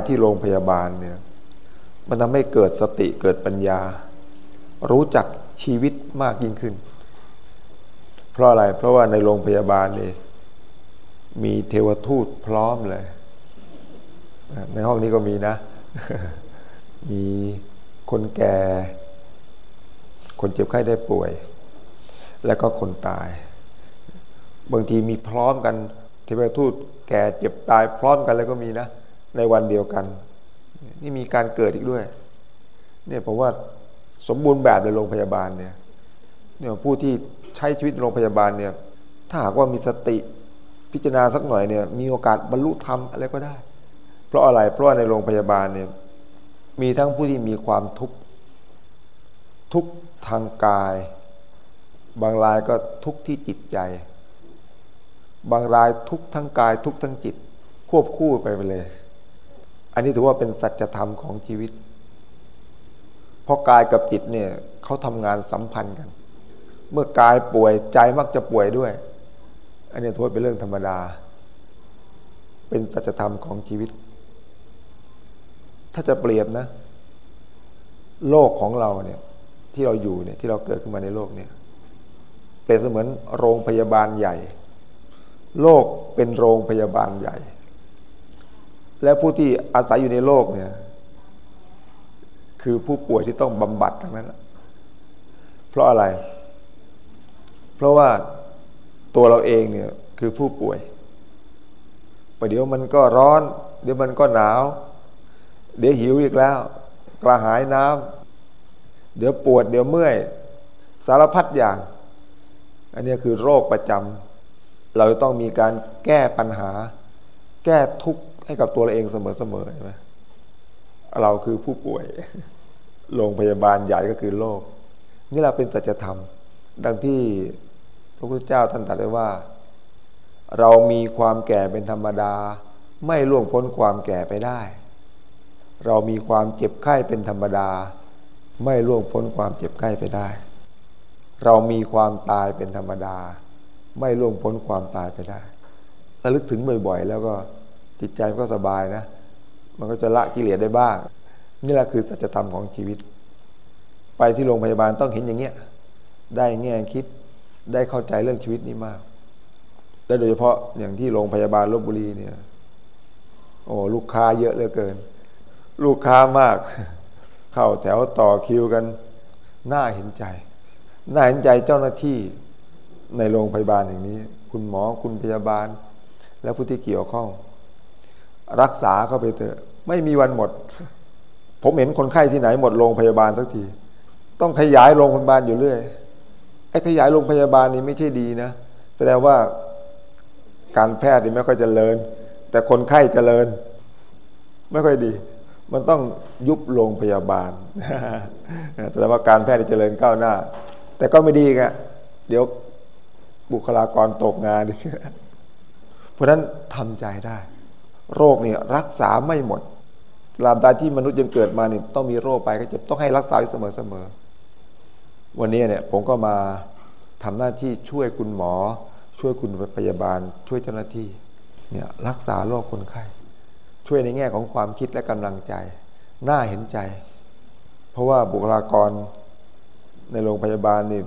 ไปที่โรงพยาบาลเนี่ยมันทำให้เกิดสติเกิดปัญญา รู้จักชีวิตมากยิ่งขึ้น เพราะอะไรเพราะว่าในโรงพยาบาลนี่มีเทวทูตพร้อมเลย ในห้องนี้ก็มีนะ มีคนแก่ คนเจ็บไข้ได้ป่วย แล้วก็คนตาย บางทีมีพร้อมกัน เทวทูตแก่เจ็บตายพร้อมกันแล้วก็มีนะ ในวันเดียวกัน นี่มีการเกิดอีกด้วยเนี่ยผมว่าสมบูรณ์แบบในโรงพยาบาลเนี่ยเนี่ยผู้ที่ใช้ชีวิตโรงพยาบาลเนี่ยถ้าหากว่ามีสติพิจารณาสักหน่อยเนี่ยมีโอกาสบรรลุธรรมอะไรก็ได้ เพราะอะไรเพราะในโรงพยาบาลเนี่ยมีทั้งผู้ที่มีความทุกข์ทุกทางกาย บางรายก็ทุกที่จิตใจ บางรายทุกทั้งกายทุกทั้งจิต ควบคู่ไปไปเลย อันนี้ถือว่าเป็นสัจธรรมของชีวิต เพราะกายกับจิตเนี่ยเขาทำงานสัมพันธ์กัน เมื่อกายป่วยใจมักจะป่วยด้วย อันนี้ถือว่าเป็นเรื่องธรรมดา เป็นสัจธรรมของชีวิต ถ้าจะเปรียบนะ โลกของเราเนี่ยที่เราอยู่เนี่ยที่เราเกิดขึ้นมาในโลกเนี่ยเปรียบเสมือนโรงพยาบาลใหญ่ โลกเป็นโรงพยาบาลใหญ่ และผู้ที่อาศัยอยู่ในโลกเนี่ย คือผู้ป่วยที่ต้องบำบัดทั้งนั้น เพราะอะไร เพราะว่าตัวเราเองเนี่ยคือผู้ป่วยประเดี๋ยวมันก็ร้อน เดี๋ยวมันก็หนาว เดี๋ยวหิวอีกแล้ว กระหายน้ำเดี๋ยวปวด เดี๋ยวเมื่อย สารพัดอย่าง อันนี้คือโรคประจำเราต้องมีการแก้ปัญหา แก้ทุกข์ ให้กับตัวเราเองเสมอๆใช่ไหมเราคือผู้ป่วยโรงพยาบาลใหญ่ก็คือโลก นี่เราเป็นสัจธรรม ดังที่พระพุทธเจ้าท่านตรัสไว้ว่า เรามีความแก่เป็นธรรมดา ไม่ล่วงพ้นความแก่ไปได้ เรามีความเจ็บไข้เป็นธรรมดา ไม่ล่วงพ้นความเจ็บไข้ไปได้ เรามีความตายเป็นธรรมดา ไม่ล่วงพ้นความตายไปได้ระลึกถึงบ่อยๆ แล้วก็ จิตใจมันก็สบายนะ มันก็จะละกิเลสได้บ้าง นี่แหละคือสัจธรรมของชีวิต ไปที่โรงพยาบาลต้องเห็นอย่างเงี้ย ได้แง่คิด ได้เข้าใจเรื่องชีวิตนี้มาก และโดยเฉพาะอย่างที่โรงพยาบาลลบบุรีเนี่ย โอ้ลูกค้าเยอะเหลือเกิน ลูกค้ามาก เข้าแถวต่อคิวกัน น่าเห็นใจ น่าเห็นใจเจ้าหน้าที่ในโรงพยาบาลอย่างนี้ คุณหมอคุณพยาบาล และผู้ที่เกี่ยวข้อง รักษาเข้าไปเถอะ ไม่มีวันหมด ผมเห็นคนไข้ที่ไหนหมดโรงพยาบาลสักที ต้องขยายโรงพยาบาลอยู่เรื่อย ไอ้ขยายโรงพยาบาลนี่ไม่ใช่ดีนะ แสดงว่าการแพทย์นี่ไม่ค่อยเจริญ แต่คนไข้เจริญ ไม่ค่อยดี มันต้องยุบโรงพยาบาลแสดงว่าการแพทย์เจริญก้าวหน้า แต่ก็ไม่ดีไงเดี๋ยวบุคลากรตกงานเพราะนั้นทำใจได้ โรคเนี่ยรักษาไม่หมดลามตาที่มนุษย์ยังเกิดมาเนี่ยต้องมีโรคไปก็จะต้องให้รักษาอยู่เสมอๆวันนี้เนี่ยผมก็มาทำหน้าที่ช่วยคุณหมอ ช่วยคุณพยาบาล ช่วยเจ้าหน้าที่เนี่ยรักษาโรคคนไข้ ช่วยในแง่ของความคิดและกำลังใจ น่าเห็นใจ เพราะว่าบุคลากรในโรงพยาบาลนี่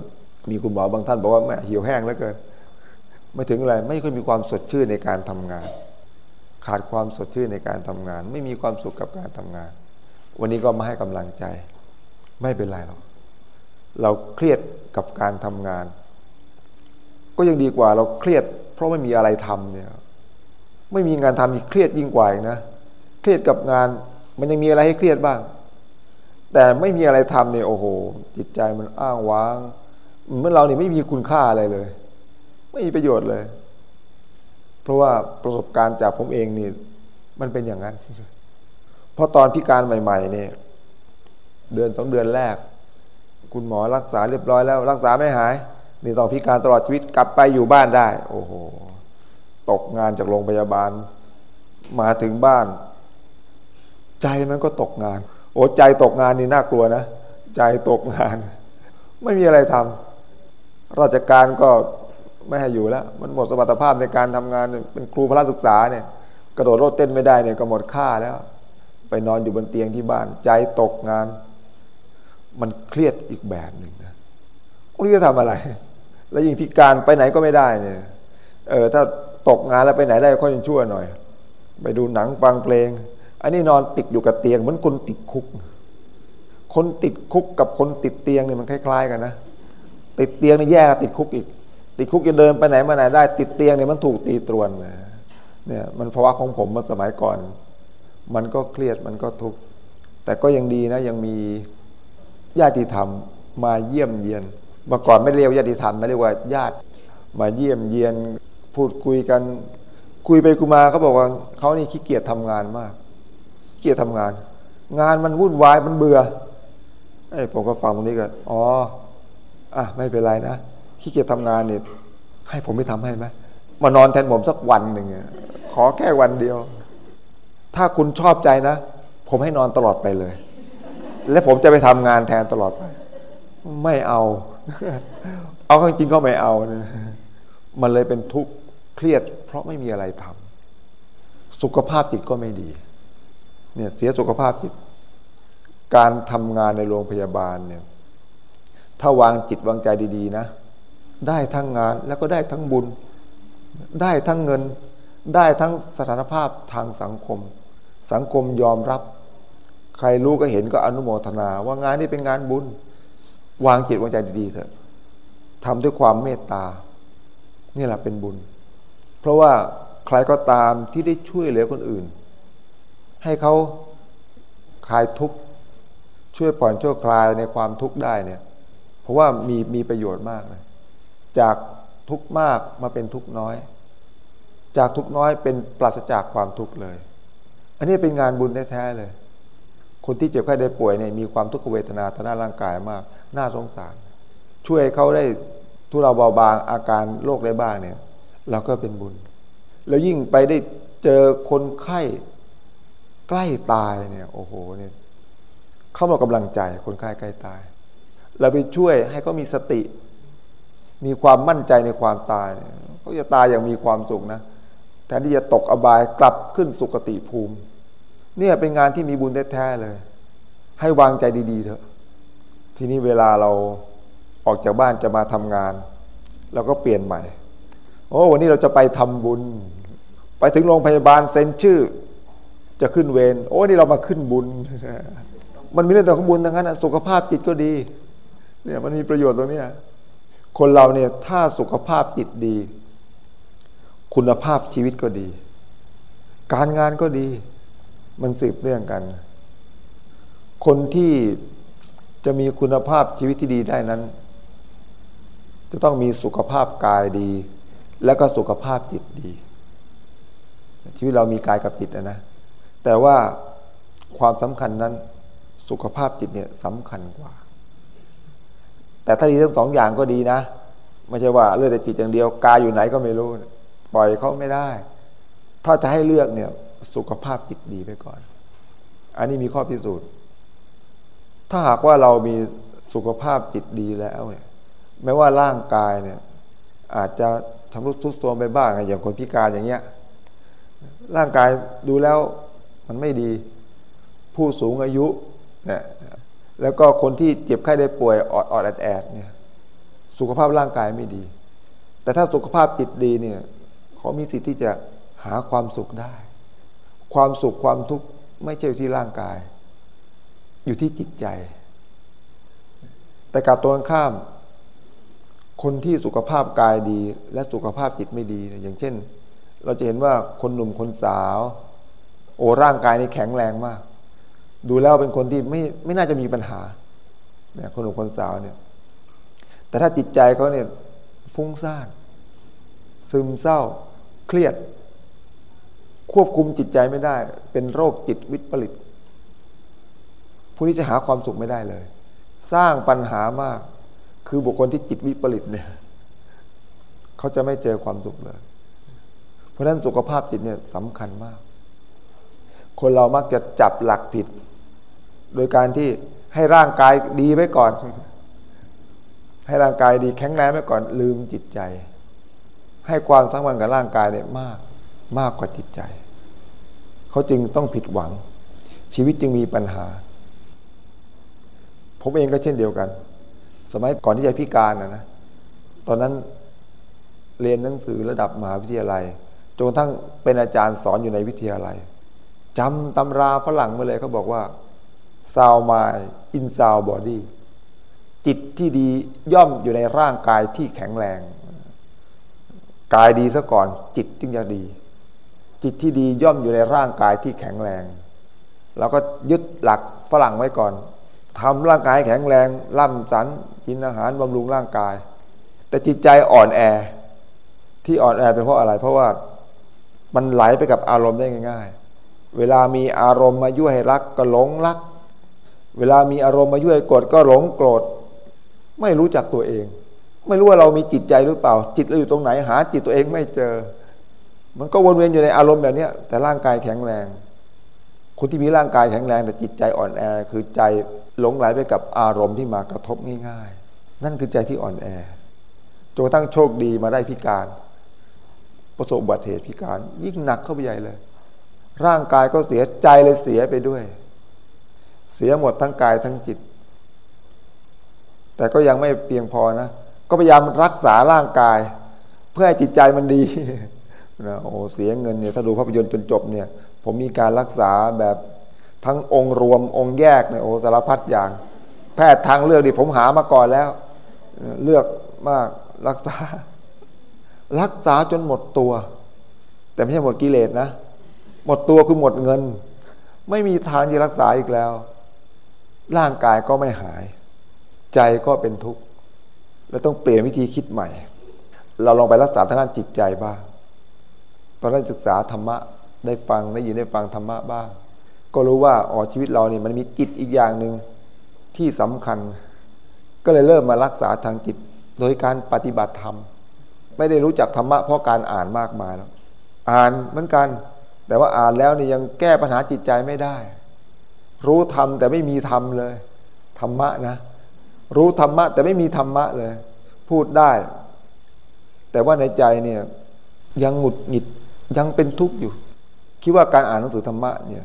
มีคุณหมอบางท่านบอกว่าแม่หิวแห้งเหลือเกิน ไม่ถึงอะไรไม่ค่อยมีความสดชื่นในการทำงาน ขาดความสดชื่นในการทำงาน ไม่มีความสุขกับการทำงาน วันนี้ก็มาให้กำลังใจ ไม่เป็นไรหรอกเราเครียดกับการทำงาน ก็ยังดีกว่าเราเครียด เพราะไม่มีอะไรทำเนี่ยไม่มีงานทำอีกเครียดยิ่งกว่านะเครียดกับงานมันยังมีอะไรให้เครียดบ้าง แต่ไม่มีอะไรทำเนี่ยโอ้โห จิตใจมันอ้างว้างเมื่อเราเนี่ยไม่มีคุณค่าอะไรเลย ไม่มีประโยชน์เลย เพราะว่าประสบการณ์จากผมเองนี่มันเป็นอย่างนั้น เพราะตอนพิการใหม่ๆเนี่ยเดือนสองเดือนแรก คุณหมอรักษาเรียบร้อยแล้ว รักษาไม่หาย นี่ต้องพิการตลอดชีวิตกลับไปอยู่บ้านได้ โอ้โหตกงานจากโรงพยาบาล มาถึงบ้าน ใจมันก็ตกงาน โอ้ใจตกงานนี่น่ากลัวนะ ใจตกงาน ไม่มีอะไรทำราชการก็ ไม่ให้อยู่แล้ว มันหมดสมรรถภาพในการทำงานเป็นครูพระศึกษาเนี่ย กระโดดโลดเต้นไม่ได้เนี่ยก็หมดค่าแล้ว ไปนอนอยู่บนเตียงที่บ้านใจตกงาน มันเครียดอีกแบบหนึ่งนะนี่จะทำอะไร แล้วยิ่งพิการไปไหนก็ไม่ได้เนี่ยเออถ้าตกงานแล้วไปไหนได้ก็ยังชั่วหน่อย ไปดูหนังฟังเพลง อันนี้นอนติดอยู่กับเตียงเหมือนคนติดคุก คนติดคุกกับคนติดเตียงเนี่ยมันคล้าย ๆ กันนะติดเตียงนี่แย่ติดคุกอีก ติดคุกจะเดินไปไหนมาไหนได้ ติดเตียงเนี่ยมันถูกตีตรวนเนี่ยมันภาวะของผมมื่อสมัยก่อน มันก็เครียดมันก็ทุกข์แต่ก็ยังดีนะยังมีญาติธรรมมาเยี่ยมเยียนเมื่อก่อนไม่เรียกญาติธรรมนะเรียกว่าญาติมาเยี่ยมเยียนพูดคุยกัน คุยไปคุยมาเขาบอกว่าเขานี่ขี้เกียจทำงานมากขี้เกียจทำงาน งานมันวุ่นวายมันเบื่อไอ้ผมก็ฟังตรงนี้กันอ๋ออะไม่เป็นไรนะ ขี้เกียจทำงานเนี่ยให้ผมไม่ทำให้ไหมมานอนแทนผมสักวันหนึ่งขอแค่วันเดียว ถ้าคุณชอบใจนะ ผมให้นอนตลอดไปเลย และผมจะไปทำงานแทนตลอดไป ไม่เอา เอาจริงก็ไม่เอานะมันเลยเป็นทุกข์เครียด เพราะไม่มีอะไรทำสุขภาพจิตก็ไม่ดีเนี่ยเสียสุขภาพจิต การทำงานในโรงพยาบาลเนี่ยถ้าวางจิตวางใจดี ๆ นะ ได้ทั้งงานแล้วก็ได้ทั้งบุญ ได้ทั้งเงิน ได้ทั้งสถานภาพทางสังคม สังคมยอมรับ ใครรู้ก็เห็นก็อนุโมทนาว่างานนี้เป็นงานบุญ วางจิตวางใจดีๆเถอะทำด้วยความเมตตา นี่แหละเป็นบุญ เพราะว่าใครก็ตามที่ได้ช่วยเหลือคนอื่น ให้เขาคลายทุกข์ช่วยผ่อนช่วยคลายในความทุกข์ได้เนี่ยเพราะว่ามีมีประโยชน์มากเลย จากทุกมากมาเป็นทุกน้อย จากทุกน้อยเป็นปราศจากความทุกข์เลย อันนี้เป็นงานบุญแท้ๆเลย คนที่เจ็บไข้ได้ป่วยเนี่ยมีความทุกขเวทนาทางด้านร่างกายมาก น่าสงสาร ช่วยเขาได้ทุเราเบาบางอาการโรคได้บ้างเนี่ยเราก็เป็นบุญ แล้วยิ่งไปได้เจอคนไข้ใกล้ตายเนี่ยโอ้โหเนี่ยเข้ามากำลังใจคนไข้ใกล้ตาย เราไปช่วยให้เขามีสติ มีความมั่นใจในความตายเขาจะตายอย่างมีความสุขนะแทนที่จะตกอบายกลับขึ้นสุคติภูมิ เนี่ยเป็นงานที่มีบุญแท้ๆเลย ให้วางใจดีๆเถอะ ทีนี้เวลาเราออกจากบ้านจะมาทำงานเราก็เปลี่ยนใหม่ โอ้วันนี้เราจะไปทำบุญ ไปถึงโรงพยาบาลเซ็นชื่อ จะขึ้นเวรโอ้นี่เรามาขึ้นบุญ มันมีเรื่องต่อของบุญทั้งนั้นสุขภาพจิตก็ดี เนี่ยมันมีประโยชน์ตรงนี้ คนเราเนี่ยถ้าสุขภาพจิตดี คุณภาพชีวิตก็ดี การงานก็ดี มันสืบเนื่องกัน คนที่จะมีคุณภาพชีวิตที่ดีได้นั้น จะต้องมีสุขภาพกายดี แล้วก็สุขภาพจิตดี ชีวิตเรามีกายกับจิตนะแต่ว่าความสำคัญนั้นสุขภาพจิตเนี่ยสำคัญกว่า แต่ถ้าดีทั้งสองอย่างก็ดีนะ ไม่ใช่ว่าเลือกแต่จิตอย่างเดียวกายอยู่ไหนก็ไม่รู้ ปล่อยเขาไม่ได้ ถ้าจะให้เลือกเนี่ยสุขภาพจิตดีไปก่อน อันนี้มีข้อพิสูจน์ ถ้าหากว่าเรามีสุขภาพจิตดีแล้วเนี่ยแม้ว่าร่างกายเนี่ย อาจจะชำรุดทรุดโทรมไปบ้างอย่างคนพิการอย่างเงี้ย ร่างกายดูแล้วมันไม่ดี ผู้สูงอายุเนี่ย แล้วก็คนที่เจ็บไข้ได้ป่วยออดออดแอดแอดเนี่ยสุขภาพร่างกายไม่ดี แต่ถ้าสุขภาพจิตดีเนี่ยเขามีสิทธิ์ที่จะหาความสุขได้ ความสุขความทุกข์ไม่ใช่ที่ร่างกาย อยู่ที่จิตใจ แต่กลับตรงข้าม คนที่สุขภาพกายดี และสุขภาพจิตไม่ดี อย่างเช่น เราจะเห็นว่าคนหนุ่มคนสาว โอ้ร่างกายนี่แข็งแรงมาก ดูแล้วเป็นคนที่ไม่ไม่น่าจะมีปัญหาเนี่ยคนหนุ่มคนสาวเนี่ยแต่ถ้าจิตใจเขาเนี่ยฟุ้งซ่าน ซึมเศร้า เครียด ควบคุมจิตใจไม่ได้ เป็นโรคจิตวิปริตผู้นี้จะหาความสุขไม่ได้เลย สร้างปัญหามาก คือบุคคลที่จิตวิปริตเนี่ยเขาจะไม่เจอความสุขเลย เพราะฉะนั้นสุขภาพจิตเนี่ยสำคัญมาก คนเรามักจะจับหลักผิด โดยการที่ให้ร่างกายดีไว้ก่อน ให้ร่างกายดีแข็งแรงไว้ก่อนลืมจิตใจ ให้ความสำคัญกับร่างกายเนี่ยมากมากกว่าจิตใจ เขาจึงต้องผิดหวัง ชีวิตจึงมีปัญหา ผมเองก็เช่นเดียวกัน สมัยก่อนที่จะพิการนะนะตอนนั้นเรียนหนังสือระดับมหาวิทยาลัยจนทั้งเป็นอาจารย์สอนอยู่ในวิทยาลัยจำตำราฝรั่งมาเลยเขาบอกว่า sound mind in sound body จิตที่ดีย่อมอยู่ในร่างกายที่แข็งแรง กายดีซะก่อนจิตจึงจะดี จิตที่ดีย่อมอยู่ในร่างกายที่แข็งแรงเราก็ยึดหลักฝรั่งไว้ก่อนทำร่างกายแข็งแรงล่ำสันกินอาหารบำรุงร่างกาย แต่จิตใจอ่อนแอ ที่อ่อนแอเป็นเพราะอะไร เพราะว่ามันไหลไปกับอารมณ์ได้ง่าย ๆ เวลามีอารมณ์มายั่วให้รักก็หลงรัก เวลามีอารมณ์มายั่วให้โกรธก็หลงโกรธไม่รู้จักตัวเอง ไม่รู้ว่าเรามีจิตใจหรือเปล่า จิตเราอยู่ตรงไหนหา จิตตัวเองไม่เจอ มันก็วนเวียนอยู่ในอารมณ์แบบนี้แต่ร่างกายแข็งแรง คนที่มีร่างกายแข็งแรงแต่จิตใจอ่อนแอ คือใจหลงไหลไปกับอารมณ์ที่มากระทบง่ายๆ นั่นคือใจที่อ่อนแอจนตั้งโชคดีมาได้พิการ ประสบอุบัติเหตุพิการ ยิ่งหนักเข้าไปใหญ่เลย ร่างกายก็เสียใจเลยเสียไปด้วย เสียหมดทั้งกายทั้งจิต แต่ก็ยังไม่เพียงพอนะ ก็พยายามรักษาร่างกาย เพื่อให้จิตใจมันดีนะโอ้เสียเงินเนี่ยถ้าดูภาพยนตร์จนจบเนี่ย ผมมีการรักษาแบบทั้งองค์รวมองค์แยกเนี่ยโอ้สารพัดอย่าง แพทย์ทางเลือกดิผมหามาก่อนแล้ว เลือกมากรักษา รักษาจนหมดตัว แต่ไม่ใช่หมดกิเลสนะ หมดตัวคือหมดเงิน ไม่มีทางที่รักษาอีกแล้ว ร่างกายก็ไม่หาย ใจก็เป็นทุกข์แล้วต้องเปลี่ยนวิธีคิดใหม่ เราลองไปรักษาทางด้านจิตใจบ้าง ตอนนั้นศึกษาธรรมะได้ฟังได้ยินได้ฟังธรรมะบ้าง ก็รู้ว่าอ๋อชีวิตเราเนี่ยมันมีจิตอีกอย่างหนึ่งที่สำคัญ ก็เลยเริ่มมารักษาทางจิต โดยการปฏิบัติธรรม ไม่ได้รู้จักธรรมะเพราะการอ่านมากมายแล้วอ่านเหมือนกัน แต่ว่าอ่านแล้วเนี่ยยังแก้ปัญหาจิตใจไม่ได้ รู้ธรรมแต่ไม่มีธรรมเลย ธรรมะนะ รู้ธรรมะแต่ไม่มีธรรมะเลย พูดได้ แต่ว่าในใจเนี่ยยังหงุดหงิดยังเป็นทุกข์อยู่ คิดว่าการอ่านหนังสือธรรมะเนี่ย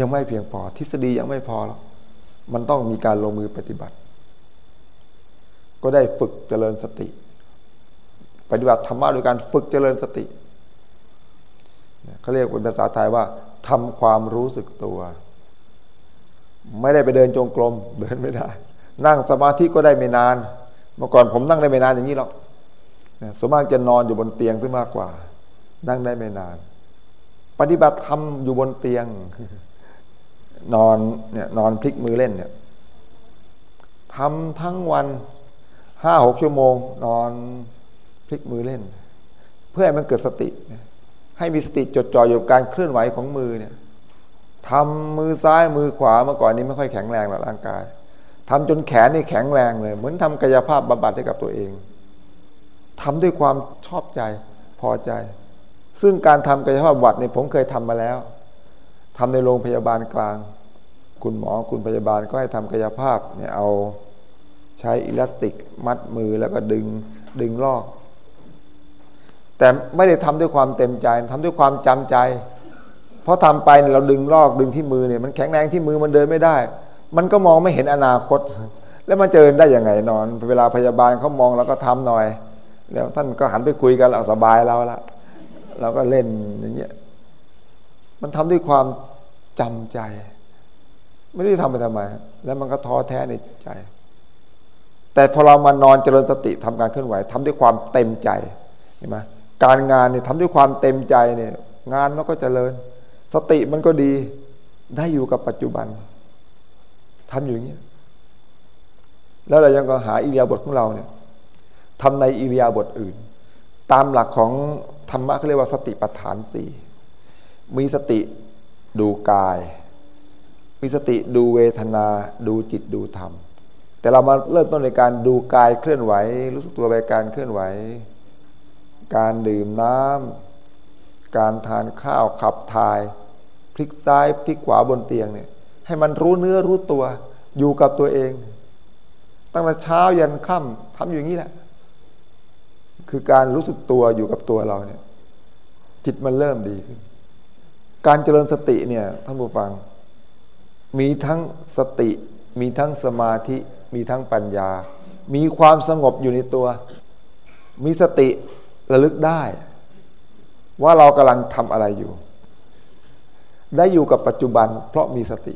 ยังไม่เพียงพอ ทฤษฎียังไม่พอแล้วมันต้องมีการลงมือปฏิบัติ ก็ได้ฝึกเจริญสติ ปฏิบัติธรรมะโดยการฝึกเจริญสติเขาเรียกเป็นภาษาไทยว่าทำความรู้สึกตัว ไม่ได้ไปเดินจงกรมเดินไม่ได้ นั่งสมาธิก็ได้ไม่นาน เมื่อก่อนผมนั่งได้ไม่นานอย่างนี้หรอกสมมากจะนอนอยู่บนเตียงซะมากกว่า นั่งได้ไม่นาน ปฏิบัติธรรมอยู่บนเตียง นอนเนี่ยนอนพลิกมือเล่นเนี่ยทำทั้งวันห้าหกชั่วโมง นอนพลิกมือเล่น เพื่อให้มันเกิดสติ ให้มีสติจดจ่ออยู่กับการเคลื่อนไหวของมือเนี่ย ทำมือซ้ายมือขวาเมื่อก่อนนี้ไม่ค่อยแข็งแรงหรอกร่างกายทำจนแขนนี่แข็งแรงเลย เหมือนทำกายภาพบำบัดให้กับตัวเองทำด้วยความชอบใจพอใจ ซึ่งการทำกายภาพบำบัดเนี่ยผมเคยทำมาแล้วทำในโรงพยาบาลกลาง คุณหมอคุณพยาบาลก็ให้ทำกายภาพเนี่ยเอาใช้อิลาสติกมัดมือแล้วก็ดึงดึงลอก แต่ไม่ได้ทำด้วยความเต็มใจทำด้วยความจำใจ เพราะทำไปเราดึงลอกดึงที่มือเนี่ยมันแข็งแรงที่มือมันเดินไม่ได้ มันก็มองไม่เห็นอนาคต แล้วมันจะเดินได้ยังไงนอน เวลาพยาบาลเขามองเราก็ทำหน่อย แล้วท่านก็หันไปคุยกันเราสบายเราละเราก็เล่นอย่างเงี้ยมันทำด้วยความจำใจ ไม่ได้ทำไปทำไม แล้วมันก็ท้อแท้ในใจ แต่พอเรามานอนเจริญสติทำการเคลื่อนไหวทำด้วยความเต็มใจเห็นไหมการงานเนี่ยทำด้วยความเต็มใจเนี่ยงานมันก็เจริญ สติมันก็ดีได้อยู่กับปัจจุบันทำอยู่อย่างนี้แล้วเรายังก็หาอิริยาบถของเราเนี่ยทำในอิริยาบถอื่น ตามหลักของธรรมะเขาเรียกว่าสติปัฏฐานสี่มีสติดูกาย มีสติดูเวทนา ดูจิตดูธรรม แต่เรามาเริ่มต้นในการดูกายเคลื่อนไหว รู้สึกตัวไปการเคลื่อนไหว การดื่มน้ำการทานข้าวขับถ่าย พลิกซ้ายพลิกขวาบนเตียงเนี่ย ให้มันรู้เนื้อรู้ตัว อยู่กับตัวเอง ตั้งแต่เช้ายันค่ำทำอย่างนี้แหละ คือการรู้สึกตัวอยู่กับตัวเราเนี่ย จิตมันเริ่มดีขึ้น การเจริญสติเนี่ยท่านผู้ฟัง มีทั้งสติ มีทั้งสมาธิมีทั้งปัญญา มีความสงบอยู่ในตัว มีสติระลึกได้ ว่าเรากำลังทำอะไรอยู่ ได้อยู่กับปัจจุบัน เพราะมีสติ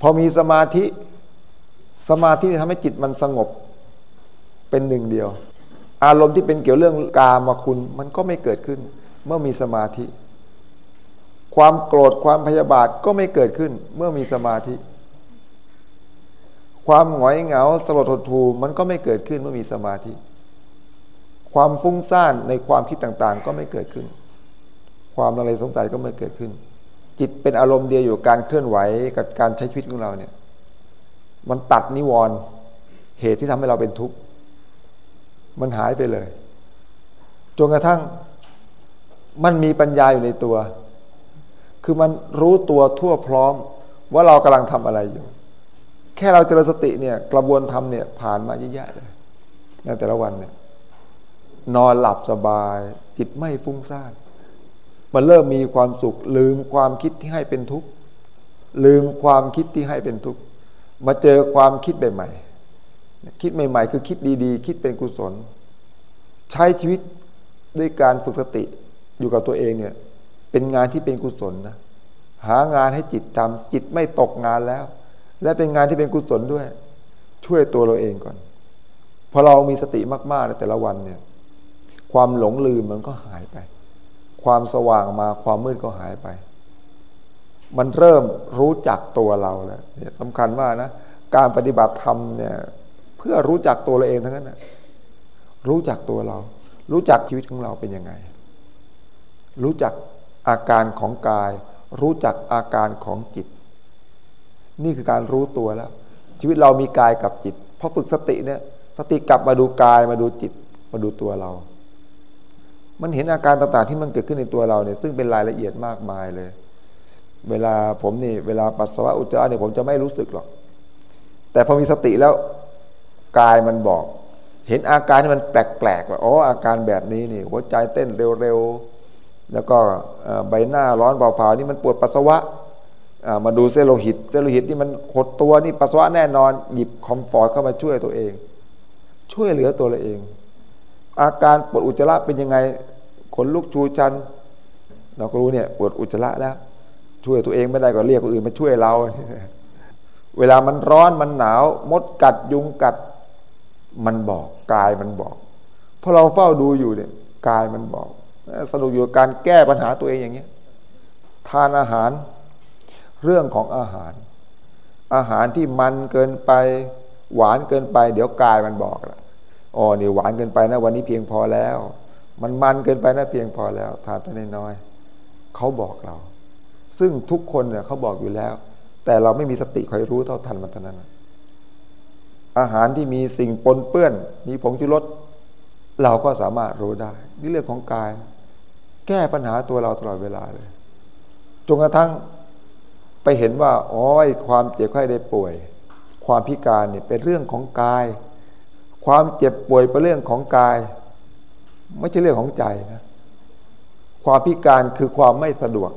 พอมีสมาธิ สมาธิทำให้จิตมันสงบเป็นหนึ่งเดียว อารมณ์ที่เป็นเกี่ยวเรื่องกามาคุณมันก็ไม่เกิดขึ้น เมื่อมีสมาธิ ความโกรธความพยาบาทก็ไม่เกิดขึ้น เมื่อมีสมาธิ ความหงอยเหงาสลดหดหูมันก็ไม่เกิดขึ้นเมื่อมีสมาธิ ความฟุ้งซ่านในความคิดต่างๆ ก็ไม่เกิดขึ้น ความอะไรสงสัยก็ไม่เกิดขึ้น จิตเป็นอารมณ์เดียวอยู่การเคลื่อนไหวกับการใช้ชีวิตของเราเนี่ย มันตัดนิวรณ์เหตุที่ทำให้เราเป็นทุกข์มันหายไปเลยจนกระทั่งมันมีปัญญาอยู่ในตัว คือมันรู้ตัวทั่วพร้อมว่าเรากำลังทำอะไรอยู่ แค่เราเจริญสติเนี่ยกระบวนทำเนี่ยผ่านมาเยอะแยะเลยในแต่ละวันเนี่ยนอนหลับสบาย จิตไม่ฟุ้งซ่าน มันเริ่มมีความสุข ลืมความคิดที่ให้เป็นทุกข์ลืมความคิดที่ให้เป็นทุกข์มาเจอความคิดใหม่ๆคิดใหม่ ๆ คือคิดดีๆ คิดเป็นกุศล ใช้ชีวิตด้วยการฝึกสติอยู่กับตัวเองเนี่ยเป็นงานที่เป็นกุศลนะหางานให้จิตทำจิตไม่ตกงานแล้ว และเป็นงานที่เป็นกุศลด้วย ช่วยตัวเราเองก่อนพอเรามีสติมากๆในแต่ละวันเนี่ย ความหลงลืมมันก็หายไป ความสว่างมาความมืดก็หายไป มันเริ่มรู้จักตัวเราแล้วเนี่ยสำคัญมากนะ การปฏิบัติธรรมเนี่ยเพื่อรู้จักตัวเราเองทั้งนั้นนะรู้จักตัวเรา รู้จักชีวิตของเราเป็นยังไง รู้จักอาการของกาย รู้จักอาการของจิต นี่คือการรู้ตัวแล้ว ชีวิตเรามีกายกับจิตพอฝึกสติเนี่ยสติกลับมาดูกายมาดูจิต มาดูตัวเรา มันเห็นอาการต่างๆที่มันเกิดขึ้นในตัวเราเนี่ยซึ่งเป็นรายละเอียดมากมายเลย เวลาผมนี่เวลาปัสสาวะอุจจาระเนี่ยผมจะไม่รู้สึกหรอก แต่พอมีสติแล้วกายมันบอก เห็นอาการที่มันแปลกๆว่าอ๋ออาการแบบนี้นี่หัวใจเต้นเร็วๆแล้วก็ใบหน้าร้อนผ่าวๆนี่มันปวดปัสสาวะมาดูเส้นโลหิตเส้นโลหิตนี่มันหดตัวนี่ปัสสาวะแน่นอน หยิบ comfort เข้ามาช่วยตัวเอง ช่วยเหลือตัวเราเอง อาการปวดอุจจาระเป็นยังไง ขนลุกชูชันเราก็รู้เนี่ยปวดอุจจาระแล้ว ช่วยตัวเองไม่ได้ก็เรียกคนอื่นมาช่วยเรา เวลามันร้อนมันหนาว มดกัดยุงกัด มันบอกกายมันบอกพอเราเฝ้าดูอยู่เนี่ยกายมันบอก สนุกอยู่การแก้ปัญหาตัวเองอย่างเงี้ยทานอาหารเรื่องของอาหาร อาหารที่มันเกินไป หวานเกินไป เดี๋ยวกายมันบอกละอ๋อนี่หวานเกินไปนะวันนี้เพียงพอแล้ว มันมันเกินไปนะเพียงพอแล้วทานแต่น้อยเขาบอกเรา ซึ่งทุกคนเนี่ยเขาบอกอยู่แล้ว แต่เราไม่มีสติคอยรู้เท่าทันมันเท่านั้นอาหารที่มีสิ่งปนเปื้อน มีผงชูรสเราก็สามารถรู้ได้นี่เรื่องของกาย แก้ปัญหาตัวเราตลอดเวลาเลยจนกระทั่งไปเห็นว่าอ๋อความเจ็บไข้ได้ป่วย ความพิการเนี่ยเป็นเรื่องของกาย ความเจ็บป่วยเป็นเรื่องของกาย ไม่ใช่เรื่องของใจนะความพิการคือความไม่สะดวก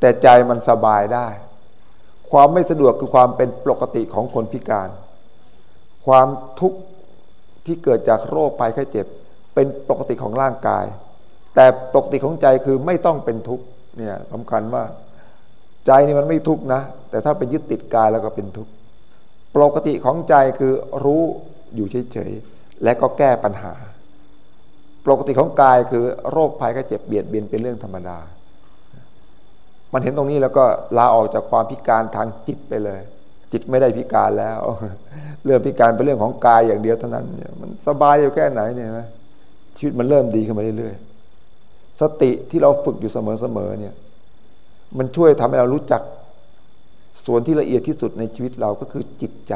แต่ใจมันสบายได้ ความไม่สะดวกคือความเป็นปกติของคนพิการ ความทุกข์ที่เกิดจากโรคภัยไข้เจ็บ เป็นปกติของร่างกาย แต่ปกติของใจคือไม่ต้องเป็นทุกข์เนี่ยสำคัญว่าใจนี่มันไม่ทุกข์นะ แต่ถ้าไปยึดติดกายแล้วก็เป็นทุกข์ปกติของใจคือรู้อยู่เฉยๆและก็แก้ปัญหา ปกติของกายคือโรคภัยไข้เจ็บเบียดเบียนเป็นเรื่องธรรมดา มันเห็นตรงนี้แล้วก็ลาออกจากความพิการทางจิตไปเลย จิตไม่ได้พิการแล้ว เรื่องพิการเป็นเรื่องของกายอย่างเดียวเท่านั้นเนี่ยมันสบายอยู่แค่ไหนเนี่ยชีวิตมันเริ่มดีขึ้นมาเรื่อยๆสติที่เราฝึกอยู่เสมอๆเนี่ย มันช่วยทำให้เรารู้จัก ส่วนที่ละเอียดที่สุดในชีวิตเราก็คือจิตใจ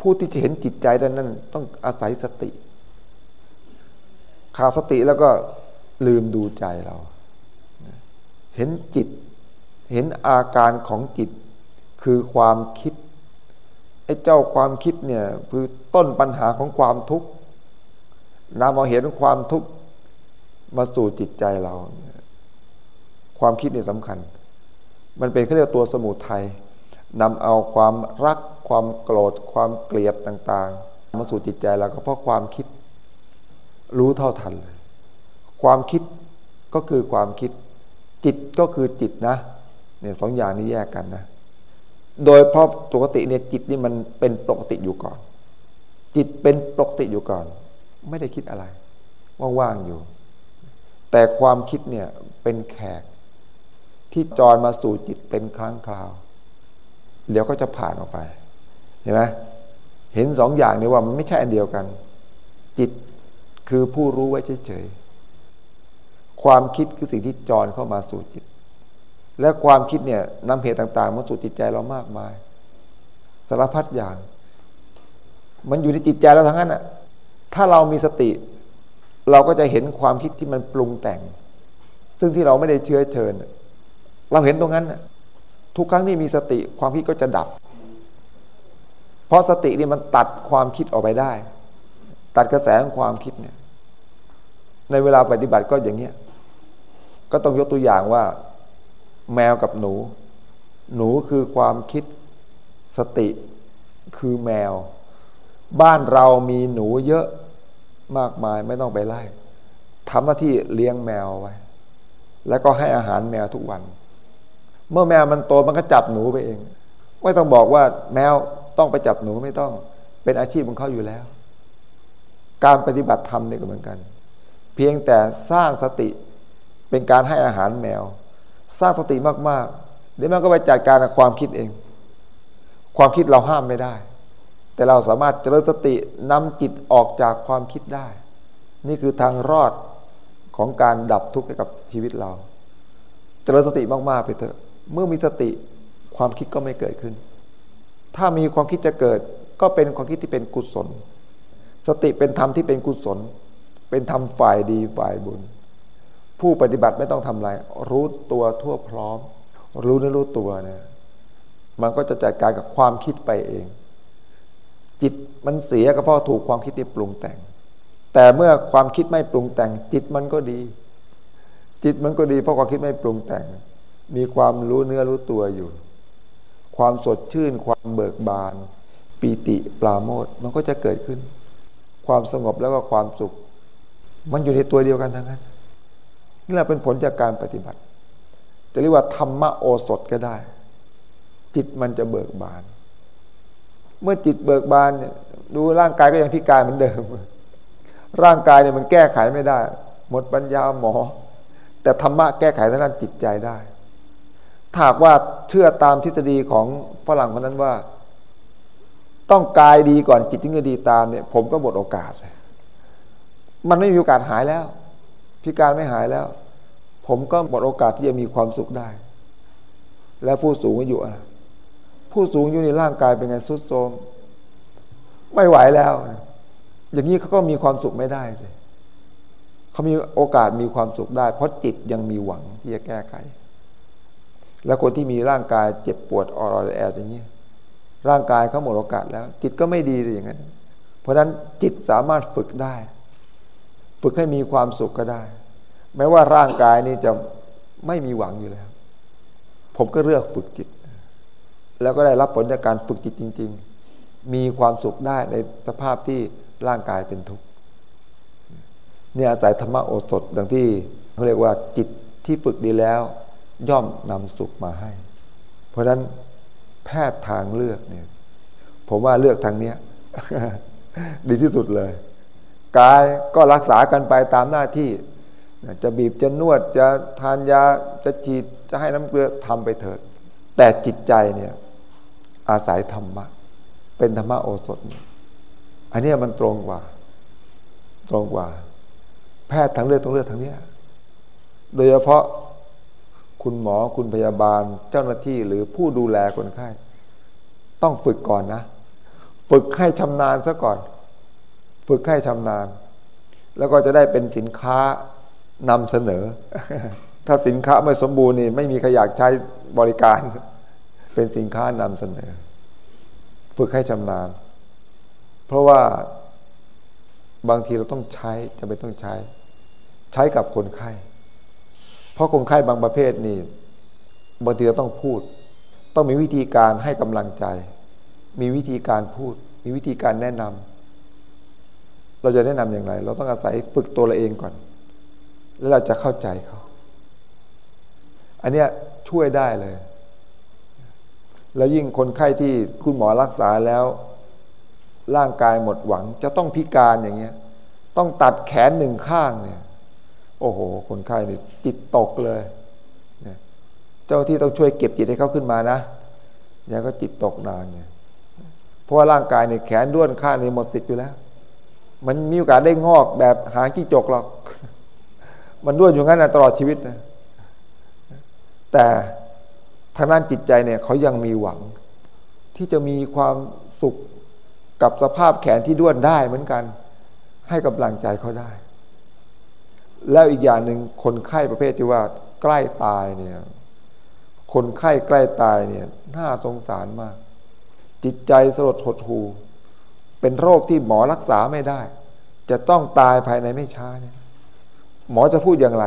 ผู้ที่จะเห็นจิตใจนั้น ต้องอาศัยสติ ขาดสติแล้วก็ลืมดูใจเรา เห็นจิต เห็นอาการของจิต คือความคิดไอ้เจ้าความคิดเนี่ยคือต้นปัญหาของความทุกข์นำมาเห็นความทุกข์มาสู่จิตใจเรา ความคิดเนี่ยสำคัญ มันเป็นเขาเรียกตัวสมุทัยนำเอาความรักความโกรธ ความเกลียดต่าง ๆ มาสู่จิตใจเราก็เพราะความคิด รู้เท่าทันเลย ความคิดก็คือความคิด จิตก็คือจิตนะเนี่ยสองอย่างนี้แยกกันนะ โดยเพราะปกติเนี่ยจิตนี่มันเป็นปกติอยู่ก่อน จิตเป็นปกติอยู่ก่อน ไม่ได้คิดอะไร ว่างๆอยู่ แต่ความคิดเนี่ยเป็นแขก ที่จรมาสู่จิตเป็นครั้งคราว เดี๋ยวก็จะผ่านออกไป เห็นไหมเห็นสองอย่างนี้ว่ามันไม่ใช่อันเดียวกัน จิต คือผู้รู้ไว้เฉยๆความคิดคือสิ่งที่จรเข้ามาสู่จิต และความคิดเนี่ยนำเหตุต่างๆมาสู่จิตใจเรามากมาย สารพัดอย่าง มันอยู่ในจิตใจเราทั้งนั้นอะถ้าเรามีสติ เราก็จะเห็นความคิดที่มันปรุงแต่ง ซึ่งที่เราไม่ได้เชื้อเชิญ เราเห็นตรงนั้นทุกครั้งที่มีสติความคิดก็จะดับ เพราะสตินี่มันตัดความคิดออกไปได้ ตัดกระแสของความคิดเนี่ย ในเวลาปฏิบัติก็อย่างเงี้ย ก็ต้องยกตัวอย่างว่า แมวกับหนู หนูคือความคิด สติคือแมว บ้านเรามีหนูเยอะมากมายไม่ต้องไปไล่ทำหน้าที่เลี้ยงแมวไว้ แล้วก็ให้อาหารแมวทุกวัน เมื่อแมวมันโตมันก็จับหนูไปเอง ไม่ต้องบอกว่าแมวต้องไปจับหนูไม่ต้อง เป็นอาชีพของเขาอยู่แล้ว การปฏิบัติธรรมนี่ก็เหมือนกัน เพียงแต่สร้างสติเป็นการให้อาหารแมว สร้างสติมากๆเดี๋ยวมันก็ไปจัดการกับความคิดเอง ความคิดเราห้ามไม่ได้ แต่เราสามารถเจริญสตินำจิตออกจากความคิดได้ นี่คือทางรอดของการดับทุกข์ให้กับชีวิตเรา เจริญสติมากๆไปเถอะ เมื่อมีสติความคิดก็ไม่เกิดขึ้น ถ้ามีความคิดจะเกิดก็เป็นความคิดที่เป็นกุศล สติเป็นธรรมที่เป็นกุศล เป็นธรรมฝ่ายดีฝ่ายบุญ ผู้ปฏิบัติไม่ต้องทำอะไร รู้ตัวทั่วพร้อม รู้ในรู้ตัวเนี่ยมันก็จะจัดการกับความคิดไปเอง จิตมันเสียก็เพราะถูกความคิดที่ปรุงแต่ง แต่เมื่อความคิดไม่ปรุงแต่ง จิตมันก็ดี จิตมันก็ดีเพราะความคิดไม่ปรุงแต่ง มีความรู้เนื้อรู้ตัวอยู่ ความสดชื่น ความเบิกบาน ปีติปราโมทมันก็จะเกิดขึ้น ความสงบแล้วก็ความสุข มันอยู่ในตัวเดียวกันทั้งนั้นนี่แหละเป็นผลจากการปฏิบัติ จะเรียกว่าธรรมโอสถก็ได้ จิตมันจะเบิกบาน เมื่อจิตเบิกบานเนี่ยดูร่างกายก็ยังพิการเหมือนเดิม ร่างกายเนี่ยมันแก้ไขไม่ได้ หมดปัญญาหมอ แต่ธรรมะแก้ไขทางด้านจิตใจได้ถ้าว่าเชื่อตามทฤษฎีของฝรั่งคนนั้นว่า ต้องกายดีก่อนจิตถึงจะดีตามเนี่ย ผมก็หมดโอกาส มันไม่มีโอกาสหายแล้ว พิการไม่หายแล้ว ผมก็หมดโอกาสที่จะมีความสุขได้ แล้วผู้สูงอายุอะผู้สูงอายุในร่างกายเป็นไงสุดโทมไม่ไหวแล้ว อย่างนี้เขาก็มีความสุขไม่ได้สิเขามีโอกาสมีความสุขได้ เพราะจิตยังมีหวังที่จะแก้ไข แล้วคนที่มีร่างกายเจ็บปวดอ่อนแออย่างนี้ ร่างกายเขาหมดโอกาสแล้ว จิตก็ไม่ดีอย่างนั้น เพราะนั้นจิตสามารถฝึกได้ ฝึกให้มีความสุขก็ได้ แม้ว่าร่างกายนี้จะไม่มีหวังอยู่แล้ว ผมก็เลือกฝึกจิต แล้วก็ได้รับผลจากการฝึกจิตจริง ๆ มีความสุขได้ในสภาพที่ร่างกายเป็นทุกข์เนี่ยอาศัยธรรมโอสถดังที่เขาเรียกว่าจิตที่ฝึกดีแล้ว ย่อมนำสุขมาให้ เพราะนั้น แพทย์ทางเลือกเนี่ย ผมว่าเลือกทางเนี้ย ดีที่สุดเลย กายก็รักษากันไปตามหน้าที่ จะบีบจะนวดจะทานยาจะจีดจะให้น้ำเกลือทำไปเถิด แต่จิตใจเนี่ย อาศัยธรรมะ เป็นธรรมะโอสถ อันนี้มันตรงกว่า ตรงกว่า แพทย์ทางเลือกต้องเลือกทางนี้โดยเฉพาะ คุณหมอคุณพยาบาลเจ้าหน้าที่หรือผู้ดูแลคนไข้ ต้องฝึกก่อนนะ ฝึกให้ชำนาญซะก่อน ฝึกให้ชำนาญ แล้วก็จะได้เป็นสินค้านำเสนอ ถ้าสินค้าไม่สมบูรณ์นี่ไม่มีใครอยากใช้บริการ เป็นสินค้านำเสนอ ฝึกให้ชำนาญ เพราะว่าบางทีเราต้องใช้จะไม่ต้องใช้ ใช้กับคนไข้ เพราะคนไข้บางประเภทนี่บางทีเราต้องพูด ต้องมีวิธีการให้กำลังใจ มีวิธีการพูด มีวิธีการแนะนำเราจะแนะนำอย่างไร เราต้องอาศัยฝึกตัวเราเองก่อน แล้วเราจะเข้าใจเขาอันเนี้ยช่วยได้เลย แล้วยิ่งคนไข้ที่คุณหมอรักษาแล้ว ร่างกายหมดหวัง จะต้องพิการอย่างเงี้ย ต้องตัดแขนหนึ่งข้างเนี่ย โอ้โห คนไข้นี่จิตตกเลยเจ้าที่ต้องช่วยเก็บจิตให้เขาขึ้นมานะย่าก็จิตตกนานเนี่ยเพราะว่าร่างกายเนี่ยแขนด้วนข้างนี่หมดสิทธิ์อยู่แล้ว มันมีโอกาสได้งอกแบบหางขี้จกหรอก มันด้วนอยู่งั้นนะตลอดชีวิตนะแต่ทางด้านจิตใจเนี่ยเขายังมีหวัง ที่จะมีความสุขกับสภาพแขนที่ด้วนได้เหมือนกัน ให้กำลังใจเขาได้ แล้วอีกอย่างหนึ่งคนไข้ประเภทที่ว่าใกล้ตายเนี่ยคนไข้ใกล้ตายเนี่ยน่าสงสารมาก จิตใจสลดหดหูเป็นโรคที่หมอรักษาไม่ได้ จะต้องตายภายในไม่ช้าเนี่ยหมอจะพูดอย่างไร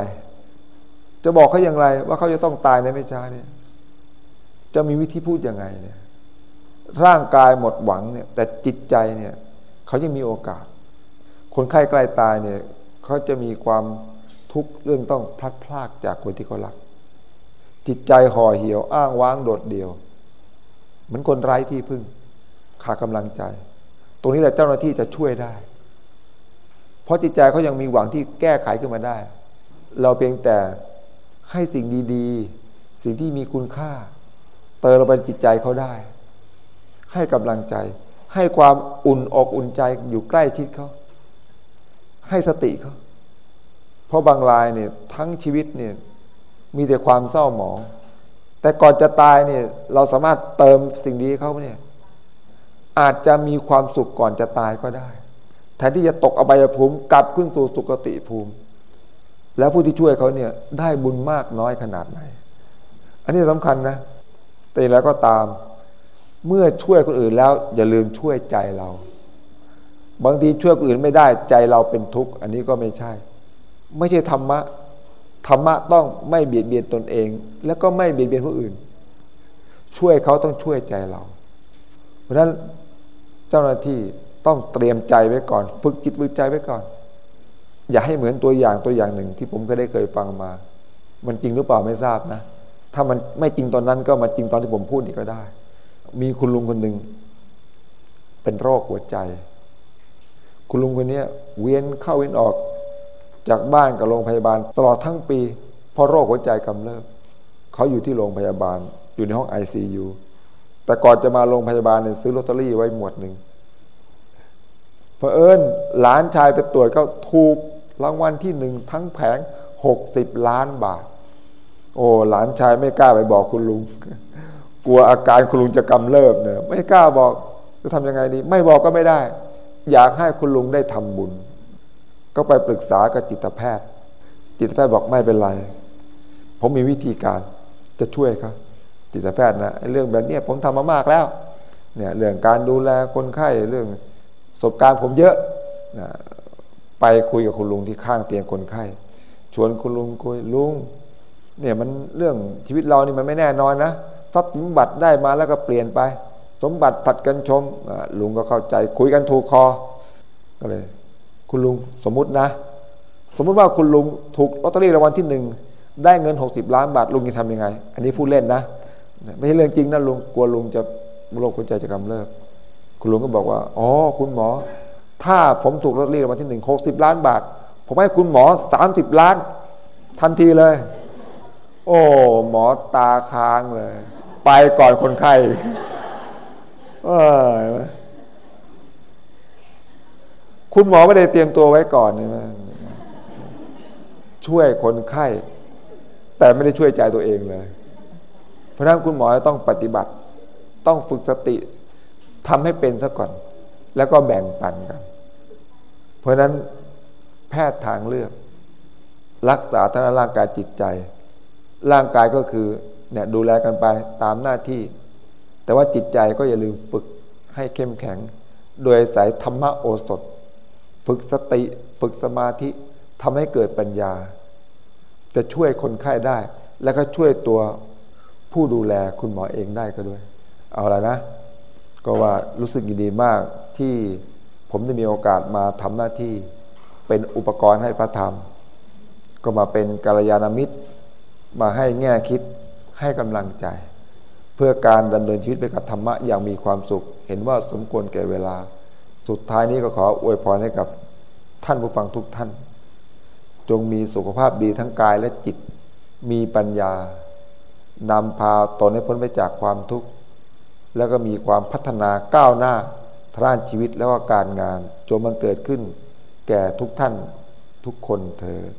จะบอกเขาอย่างไร ว่าเขาจะต้องตายในไม่ช้าเนี่ยจะมีวิธีพูดยังไงเนี่ยร่างกายหมดหวังเนี่ยแต่จิตใจเนี่ยเขายังมีโอกาส คนไข้ใกล้ตายเนี่ย เขาจะมีความทุกข์เรื่องต้องพลัดพรากจากคนที่เขารัก จิตใจห่อเหี่ยวอ้างว้างโดดเดี่ยว เหมือนคนไร้ที่พึ่งขาดกำลังใจ ตรงนี้แหละเจ้าหน้าที่จะช่วยได้ เพราะจิตใจเขายังมีหวังที่แก้ไขขึ้นมาได้ เราเพียงแต่ให้สิ่งดีๆ สิ่งที่มีคุณค่า เติมลงไปจิตใจเขาได้ ให้กำลังใจ ให้ความอุ่นอกอุ่นใจอยู่ใกล้ชิดเขา ให้สติเขาเพราะบางรายเนี่ยทั้งชีวิตเนี่ยมีแต่ความเศร้าหมอง แต่ก่อนจะตายเนี่ยเราสามารถเติมสิ่งดีเขาเนี่ยอาจจะมีความสุขก่อนจะตายก็ได้ แทนที่จะตกอบายภูมิกลับขึ้นสู่สุคติภูมิ แล้วผู้ที่ช่วยเขาเนี่ยได้บุญมากน้อยขนาดไหน อันนี้สำคัญนะ แต่แล้วก็ตาม เมื่อช่วยคนอื่นแล้วอย่าลืมช่วยใจเรา บางทีช่วยคนอื่นไม่ได้ใจเราเป็นทุกข์ อันนี้ก็ไม่ใช่ ไม่ใช่ธรรมะธรรมะต้องไม่เบียดเบียนตนเอง แล้วก็ไม่เบียดเบียนผู้อื่น ช่วยเขาต้องช่วยใจเรา เพราะนั้นเจ้าหน้าที่ต้องเตรียมใจไว้ก่อน ฝึกจิตฝึกใจไว้ก่อน อย่าให้เหมือนตัวอย่างตัวอย่างหนึ่งที่ผมก็ได้เคยฟังมา มันจริงหรือเปล่าไม่ทราบนะ ถ้ามันไม่จริงตอนนั้นก็มาจริงตอนที่ผมพูดนี่ก็ได้ มีคุณลุงคนหนึ่งเป็นโรคหัวใจ คุณลุงคนนี้เวียนเข้าเวียนออกจากบ้านกับโรงพยาบาล ตลอดทั้งปีเพราะโรคหัวใจกำเริบเขาอยู่ที่โรงพยาบาลอยู่ในห้องไอซียูแต่ก่อนจะมาโรงพยาบาลเนี่ยซื้อลอตเตอรี่ไว้หมวดหนึ่งเพอเอิญหลานชายไปตรวจเขาถูกรางวัลที่หนึ่งทั้งแผงหกสิบล้านบาท โอ้หลานชายไม่กล้าไปบอกคุณลุง กลัวอาการคุณลุงจะกำเริบเนี่ยไม่กล้าบอกจะทำยังไงดี ไม่บอกก็ไม่ได้ อยากให้คุณลุงได้ทำบุญ ก็ไปปรึกษากับจิตแพทย์ จิตแพทย์บอกไม่เป็นไร ผมมีวิธีการจะช่วยครับ จิตแพทย์นะเรื่องแบบนี้ผมทำมามากแล้วเนี่ยเรื่องการดูแลคนไข้เรื่องประสบการณ์ผมเยอะนะไปคุยกับคุณลุงที่ข้างเตียงคนไข้ ชวนคุณลุงคุยลุงเนี่ยมันเรื่องชีวิตเรานี่มันไม่แน่นอนนะทรัพย์สมบัติได้มาแล้วก็เปลี่ยนไป สมบัติผลัดกันชมลุงก็เข้าใจคุยกันถูกคอก็เลย คุณลุงสมมุตินะ สมมุติว่าคุณลุงถูกลอตเตอรี่รางวัลที่หนึ่งได้เงินหกสิบล้านบาทลุงจะทำยังไง อันนี้พูดเล่นนะ ไม่ใช่เรื่องจริงนะลุงกลัวลุงจะโรคหัวใจจะกำเริบคุณลุงก็บอกว่าอ๋อคุณหมอ ถ้าผมถูกลอตเตอรี่รางวัลที่หนึ่งหกสิบล้านบาท ผมให้คุณหมอสามสิบล้าน ทันทีเลย โอ้หมอตาค้างเลย ไปก่อนคนไข้ คุณหมอไม่ได้เตรียมตัวไว้ก่อนใช่ไหมช่วยคนไข้ แต่ไม่ได้ช่วยใจตัวเองเลย เพราะนั้นคุณหมอต้องปฏิบัติ ต้องฝึกสติทำให้เป็นซะก่อน แล้วก็แบ่งปันกัน เพราะนั้นแพทย์ทางเลือก รักษาทั้งร่างกายจิตใจ ร่างกายก็คือเนี่ยดูแลกันไปตามหน้าที่ แต่ว่าจิตใจก็อย่าลืมฝึกให้เข้มแข็ง โดยสายธรรมโอสถ ฝึกสติ ฝึกสมาธิทำให้เกิดปัญญา จะช่วยคนไข้ได้ แล้วก็ช่วยตัวผู้ดูแลคุณหมอเองได้ก็ด้วย เอาละนะ ก็ว่ารู้สึกยินดีมากที่ผมได้มีโอกาสมาทำหน้าที่เป็นอุปกรณ์ให้พระธรรม ก็มาเป็นกัลยาณมิตร มาให้แง่คิดให้กำลังใจ พื่อการดำเนินชีวิตไปกับธรรมะอย่างมีความสุข เห็นว่าสมควรแก่เวลา สุดท้ายนี้ก็ขออวยพรให้กับท่านผู้ฟังทุกท่าน จงมีสุขภาพดีทั้งกายและจิต มีปัญญานำพาตนให้พ้นไปจากความทุกข์ แล้วก็มีความพัฒนาก้าวหน้าทางด้าชีวิตแล้วก็การงานจงมันเกิดขึ้น แก่ทุกท่านทุกคนเถิด